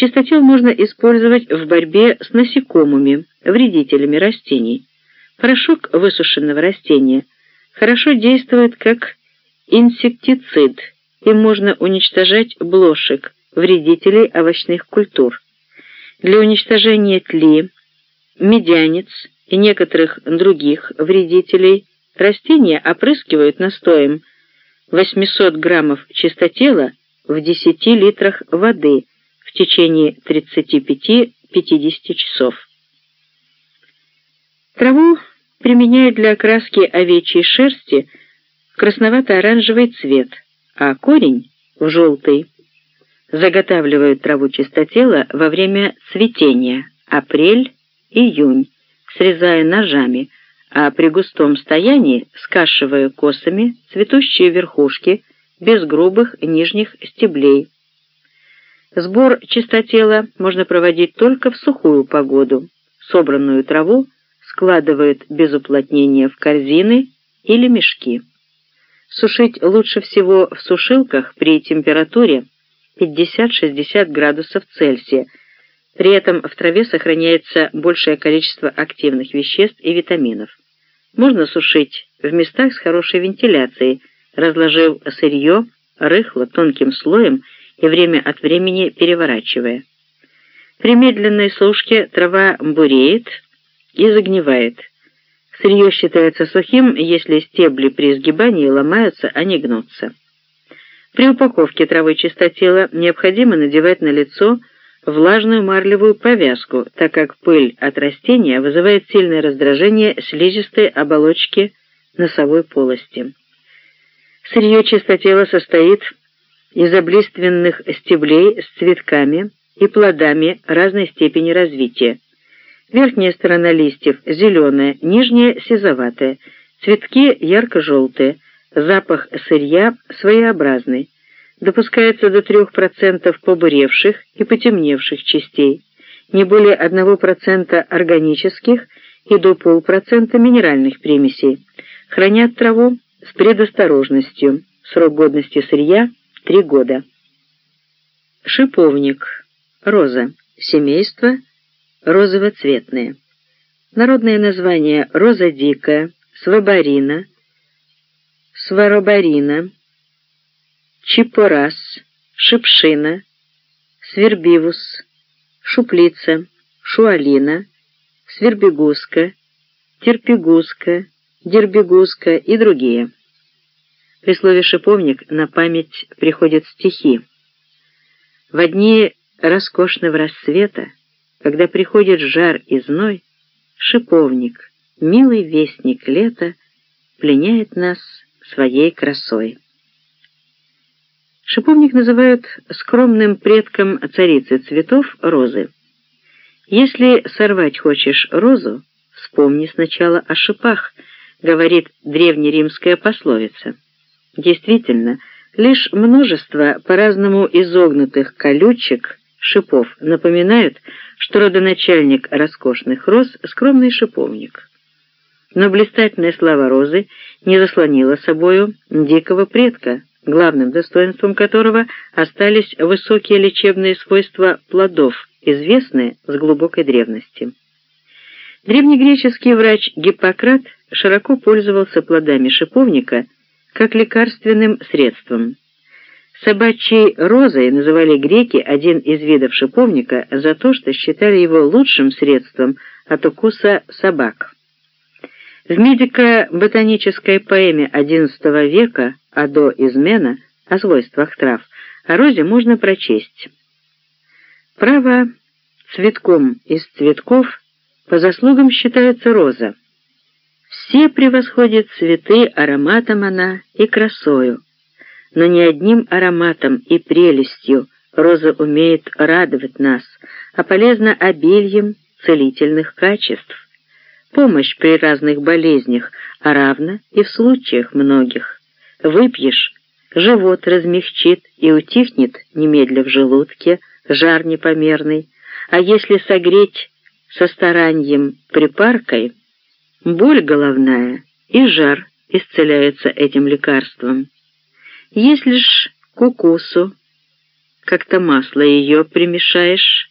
Чистотел можно использовать в борьбе с насекомыми, вредителями растений. Порошок высушенного растения хорошо действует как инсектицид, им можно уничтожать блошек, вредителей овощных культур. Для уничтожения тли, медянец и некоторых других вредителей растения опрыскивают настоем 800 граммов чистотела в 10 литрах воды в течение 35-50 часов. Траву применяют для окраски овечьей шерсти красновато-оранжевый цвет, а корень — в желтый. Заготавливают траву чистотела во время цветения, апрель-июнь, срезая ножами, а при густом стоянии скашивая косами цветущие верхушки без грубых нижних стеблей. Сбор чистотела можно проводить только в сухую погоду. Собранную траву складывают без уплотнения в корзины или мешки. Сушить лучше всего в сушилках при температуре 50-60 градусов Цельсия. При этом в траве сохраняется большее количество активных веществ и витаминов. Можно сушить в местах с хорошей вентиляцией, разложив сырье рыхло тонким слоем и время от времени переворачивая. При медленной сушке трава буреет и загнивает. Сырье считается сухим, если стебли при изгибании ломаются, а не гнутся. При упаковке травы чистотела необходимо надевать на лицо влажную марлевую повязку, так как пыль от растения вызывает сильное раздражение слизистой оболочки носовой полости. Сырье чистотела состоит из облиственных стеблей с цветками и плодами разной степени развития. Верхняя сторона листьев зеленая, нижняя сизоватая, цветки ярко-желтые, запах сырья своеобразный. Допускается до 3% побуревших и потемневших частей, не более 1% органических и до полпроцента минеральных примесей. Хранят траву с предосторожностью. Срок годности сырья — 3 года. Шиповник. Роза. Семейство — розовоцветные. Народное название роза дикая, свабарина, сваробарина, чипорас, шипшина, свербивус, шуплица, шуалина, свербегуска, терпегуска, дербегуска и другие. При слове «шиповник» на память приходят стихи. В дни роскошного рассвета когда приходит жар и зной, шиповник, милый вестник лета, пленяет нас своей красой. Шиповник называют скромным предком царицы цветов розы. Если сорвать хочешь розу, вспомни сначала о шипах, говорит древнеримская пословица. Действительно, лишь множество по-разному изогнутых колючек, шипов напоминают, что родоначальник роскошных роз — скромный шиповник. Но блистательная слава розы не заслонила собою дикого предка, главным достоинством которого остались высокие лечебные свойства плодов, известные с глубокой древности. Древнегреческий врач Гиппократ широко пользовался плодами шиповника как лекарственным средством. Собачьей розой называли греки один из видов шиповника за то, что считали его лучшим средством от укуса собак. В медико-ботанической поэме XI века «Адо измена» о свойствах трав о розе можно прочесть. Право цветком из цветков по заслугам считается роза. Все превосходят цветы ароматом она и красою, но не одним ароматом и прелестью роза умеет радовать нас, а полезна обильем целительных качеств. Помощь при разных болезнях, а равно и в случаях многих. Выпьешь, живот размягчит и утихнет немедля в желудке, жар непомерный, а если согреть со старанием припаркой, боль головная и жар исцеляются этим лекарством. Если ж к укусу как-то масло ее примешаешь,